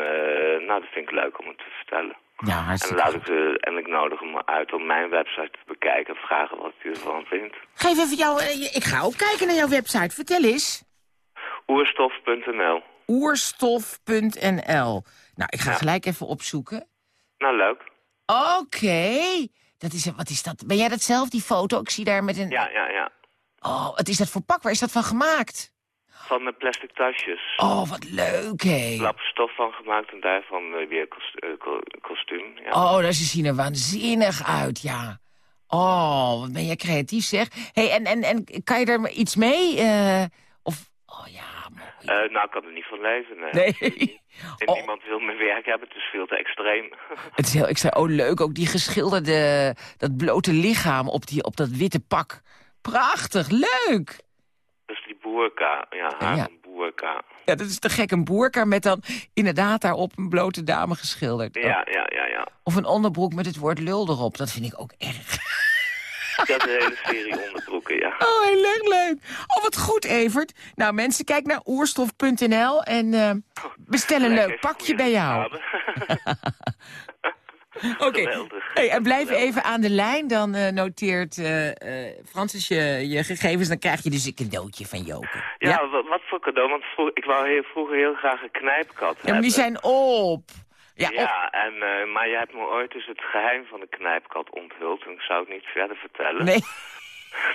[SPEAKER 20] nou, dat vind ik leuk om het te vertellen.
[SPEAKER 3] Ja,
[SPEAKER 20] En,
[SPEAKER 3] hartstikke
[SPEAKER 20] laat ik, en ik nodig hem uit om mijn website te bekijken en vragen wat hij ervan vindt.
[SPEAKER 3] Geef even jou... eh, ik ga ook kijken naar jouw website. Vertel eens.
[SPEAKER 20] Oerstof.nl.
[SPEAKER 3] Oerstof.nl. Nou, ik ga gelijk even opzoeken.
[SPEAKER 20] Nou, leuk.
[SPEAKER 3] Oké. Dat is, wat is dat? Ben jij dat zelf, die foto? Ik zie daar met een...
[SPEAKER 20] Ja, ja, ja.
[SPEAKER 3] Oh, wat is dat voor pak? Waar is dat van gemaakt?
[SPEAKER 20] Van de plastic tasjes.
[SPEAKER 3] Oh, wat leuk, hé.
[SPEAKER 20] Lap stof van gemaakt en daarvan eh, weer eh, ko- kostuum. Ja.
[SPEAKER 3] Oh, dat ze zien er waanzinnig uit, ja. Oh, wat ben jij creatief, zeg. hey, en, en, en kan je er iets mee? eh, of,
[SPEAKER 20] Eh, nou, ik kan er niet van leven. Nee.
[SPEAKER 3] nee.
[SPEAKER 20] En niemand wil mijn werk hebben, het is veel te extreem.
[SPEAKER 3] Het is heel extra. Oh, leuk. Ook die geschilderde, dat blote lichaam op, die, op dat witte pak. Prachtig, leuk.
[SPEAKER 20] Dat is die boerka. Ja, haar
[SPEAKER 3] Ja.
[SPEAKER 20] boerka.
[SPEAKER 3] Ja, dat is te gek. Een boerka met dan inderdaad daarop een blote dame geschilderd.
[SPEAKER 20] Ja, ja, ja, ja.
[SPEAKER 3] Of een onderbroek met het woord lul erop. Dat vind ik ook erg.
[SPEAKER 20] Ik heb een hele serie onderbroeken, ja.
[SPEAKER 3] Oh, heel erg leuk. Oh, wat goed, Evert. Nou, mensen, kijk naar oerstof.nl en eh, bestel een leuk pakje bij jou. Oké. Hey, en blijf even aan de lijn. Dan eh, noteert eh eh, Francis je, je gegevens. Dan krijg je dus een cadeautje van Joke.
[SPEAKER 20] Ja, wa- wat voor cadeau? Want vroeg, ik wou heel, vroeger heel graag een knijpkat
[SPEAKER 3] Ja, maar die
[SPEAKER 20] hebben.
[SPEAKER 3] zijn op. Ja,
[SPEAKER 20] Ja, en, maar je hebt me ooit dus het geheim van de knijpkat onthuld. En ik zou het niet verder vertellen.
[SPEAKER 3] Nee.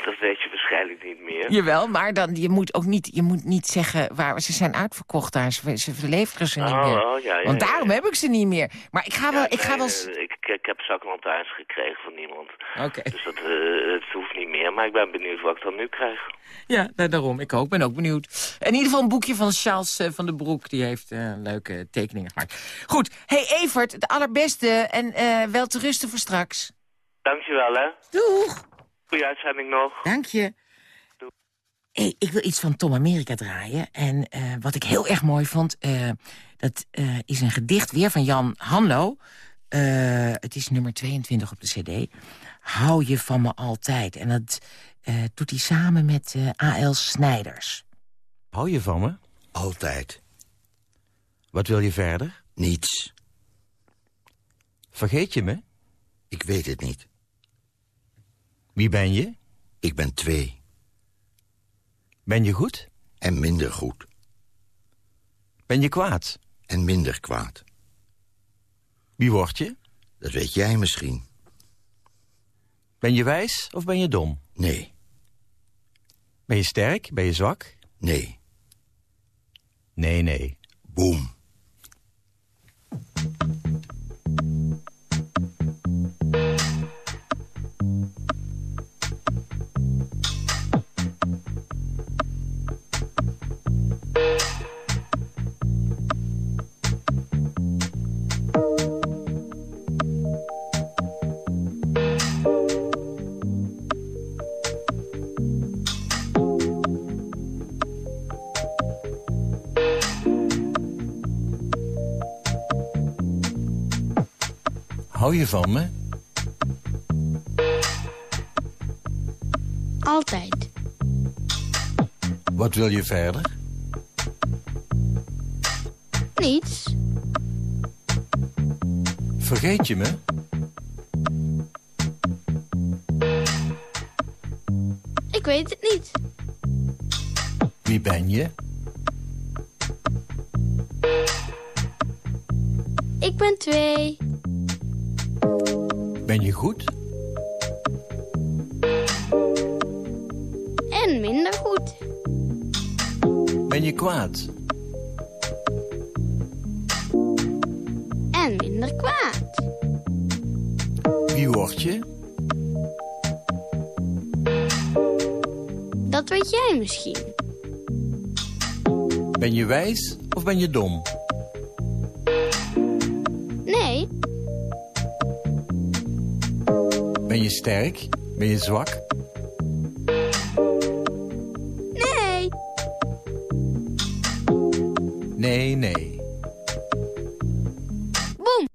[SPEAKER 20] Dat weet je waarschijnlijk niet meer.
[SPEAKER 3] Jawel, maar dan, je moet ook niet, je moet niet zeggen waar ze zijn uitverkocht daar. Ze, ze verleveren ze niet
[SPEAKER 20] Oh,
[SPEAKER 3] meer.
[SPEAKER 20] oh, ja, ja,
[SPEAKER 3] Want daarom
[SPEAKER 20] ja.
[SPEAKER 3] heb ik ze niet meer. Maar ik ga wel, ik ga
[SPEAKER 20] Nee,
[SPEAKER 3] wel...
[SPEAKER 20] eh, ik, ik heb zaklantaarns gekregen van niemand.
[SPEAKER 3] Oké.
[SPEAKER 20] Dus dat eh, het hoeft niet meer. Maar ik ben benieuwd wat ik dan nu krijg.
[SPEAKER 3] Ja, nou, daarom. Ik ook. ben ook benieuwd. In ieder geval een boekje van Charles eh, van den Broek. Die heeft eh, leuke tekeningen gemaakt. Goed. hey, Evert, het allerbeste. En eh, wel te rusten voor straks.
[SPEAKER 20] Dankjewel, hè.
[SPEAKER 3] Doeg.
[SPEAKER 20] Goeie uitzending nog.
[SPEAKER 3] Dank je. Hey, ik wil iets van Tom Amerika draaien. En eh, wat ik heel erg mooi vond... eh, dat eh, is een gedicht weer van Jan Hanlo. Eh, het is nummer 22 op de cd. Hou je van me altijd. En dat eh, doet hij samen met eh, A.L. Snijders.
[SPEAKER 23] Hou je van me?
[SPEAKER 24] Altijd.
[SPEAKER 23] Wat wil je verder?
[SPEAKER 24] Niets.
[SPEAKER 23] Vergeet je me?
[SPEAKER 24] Ik weet het niet.
[SPEAKER 23] Wie ben je?
[SPEAKER 24] Ik ben twee.
[SPEAKER 23] Ben je goed?
[SPEAKER 24] En minder goed.
[SPEAKER 23] Ben je kwaad?
[SPEAKER 24] En minder kwaad.
[SPEAKER 23] Wie word je?
[SPEAKER 24] Dat weet jij misschien.
[SPEAKER 23] Ben je wijs of ben je dom?
[SPEAKER 24] Nee.
[SPEAKER 23] Ben je sterk? Ben je zwak?
[SPEAKER 24] Nee.
[SPEAKER 23] Nee, nee.
[SPEAKER 24] Boom.
[SPEAKER 23] Hou je van me?
[SPEAKER 25] Altijd.
[SPEAKER 23] Wat wil je verder?
[SPEAKER 25] Niets.
[SPEAKER 23] Vergeet je me?
[SPEAKER 25] Ik weet het niet.
[SPEAKER 23] Wie ben je?
[SPEAKER 25] Ik ben twee.
[SPEAKER 23] Ben je goed?
[SPEAKER 25] En minder goed.
[SPEAKER 23] Ben je kwaad?
[SPEAKER 25] En minder kwaad.
[SPEAKER 23] Wie word je?
[SPEAKER 25] Dat weet jij misschien.
[SPEAKER 23] Ben je wijs of ben je dom? Ben je sterk? Ben je zwak?
[SPEAKER 25] nee.
[SPEAKER 23] Nee, nee.
[SPEAKER 25] Boem.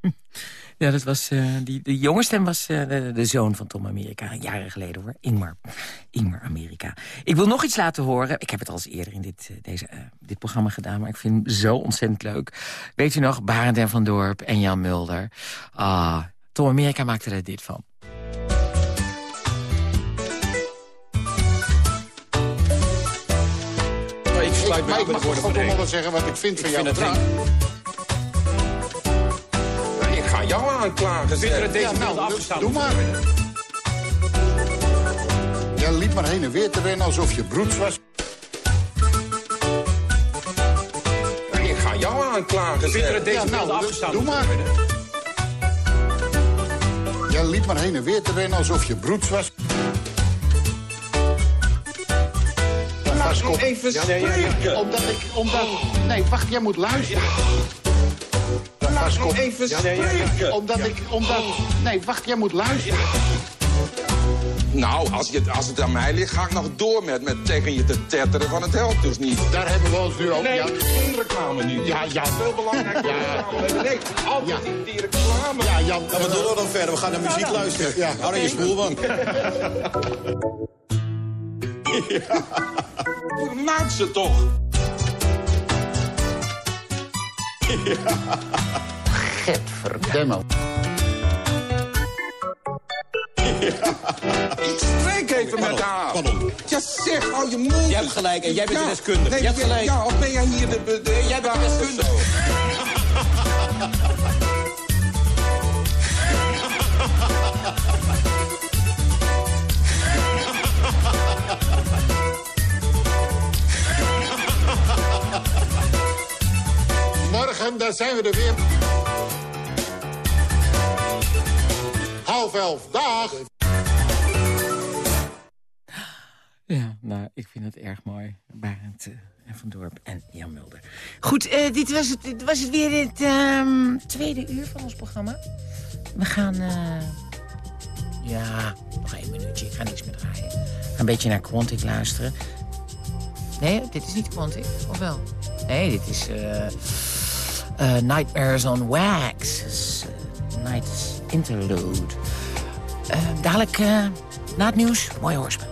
[SPEAKER 3] Ja, dat was, eh, die, de jongenstem was eh, de, de zoon van Tom Amerika. Jaren geleden hoor. Ingmar. Ingmar Amerika. Ik wil nog iets laten horen. Ik heb het al eens eerder in dit, eh, deze, eh, dit programma gedaan. Maar ik vind hem zo ontzettend leuk. Weet u nog? Barend en van Dorp en Jan Mulder. Ah, Tom Amerika maakte er dit van.
[SPEAKER 26] Mag
[SPEAKER 27] van
[SPEAKER 26] ook wel zeggen wat ik vind van
[SPEAKER 27] Ik
[SPEAKER 26] jouw gedrag.
[SPEAKER 27] Ik ga jou aanklagen. Zit er deze
[SPEAKER 26] Ja, nou, doe-
[SPEAKER 27] afgestaan?
[SPEAKER 26] doe maar. Jij liep maar heen en weer te rennen alsof je broeds was.
[SPEAKER 27] Ik ga jou aanklagen. Zit er deze
[SPEAKER 26] Ja, nou,
[SPEAKER 27] afgestaan?
[SPEAKER 26] doe maar. Jij liep maar heen en weer te rennen alsof je broeds was.
[SPEAKER 27] Even
[SPEAKER 26] Ja,
[SPEAKER 27] spreken.
[SPEAKER 26] Omdat ik, omdat... Nee, wacht, jij moet luisteren.
[SPEAKER 27] Laat me even
[SPEAKER 26] Ja,
[SPEAKER 27] spreken.
[SPEAKER 26] Omdat ik, omdat... Nee, wacht, jij moet luisteren.
[SPEAKER 27] Nou, als, je, als het aan mij ligt, ga ik nog door met, met tegen je te tetteren van het helpt dus niet.
[SPEAKER 26] Daar hebben we ons nu ook...
[SPEAKER 27] Nee,
[SPEAKER 26] ja.
[SPEAKER 27] geen reclame nu.
[SPEAKER 26] Ja, ja.
[SPEAKER 27] Veel belangrijker.
[SPEAKER 26] Ja.
[SPEAKER 27] Nee, altijd die reclame.
[SPEAKER 26] Ja, Jan.
[SPEAKER 27] Ja, doen we dan verder? We gaan naar muziek luisteren.
[SPEAKER 26] Ja.
[SPEAKER 27] Hou dan je spoelbank. Laat ze toch.
[SPEAKER 26] Gadverdamme.
[SPEAKER 27] Ik spreek even met haar. Pardon. Ja, zeg, hou je mond.
[SPEAKER 28] Jij hebt gelijk en jij bent
[SPEAKER 27] Ja.
[SPEAKER 28] de deskundige.
[SPEAKER 27] Nee,
[SPEAKER 28] Je hebt
[SPEAKER 27] ja,
[SPEAKER 28] gelijk.
[SPEAKER 27] Ja, of ben jij hier de... de, de
[SPEAKER 28] Jij bent de deskundige.
[SPEAKER 26] Daar zijn we er weer. Half elf, dag.
[SPEAKER 3] Ja, nou, ik vind het erg mooi. Barend eh, en Van Dorp en Jan Mulder. Goed, eh, dit, was het, dit was het weer het ehm, tweede uur van ons programma. We gaan... eh, ja, nog één minuutje. Ik ga niks meer draaien. Een beetje naar Quantic luisteren. Nee, dit is niet Quantic, of wel? Nee, dit is... eh, eh, Nightmares on Wax. Dus, eh, Night Interlude. dadelijk na het nieuws, mooi hoorspel.